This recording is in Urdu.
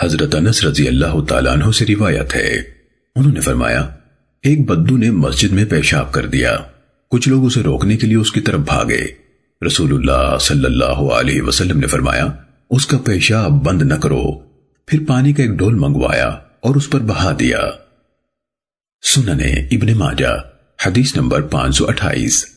حضرت انس رضی اللہ تعالیٰ عنہ سے روایت ہے۔ انہوں نے فرمایا، ایک بدو نے مسجد میں پیشاب کر دیا۔ کچھ لوگ اسے روکنے کے لیے اس کی طرف بھاگے۔ رسول اللہ صلی اللہ علیہ وسلم نے فرمایا، اس کا پیشاب بند نہ کرو۔ پھر پانی کا ایک ڈول منگوایا اور اس پر بہا دیا۔ سننے ابن ماجہ، حدیث نمبر پانچ سو اٹھائیس۔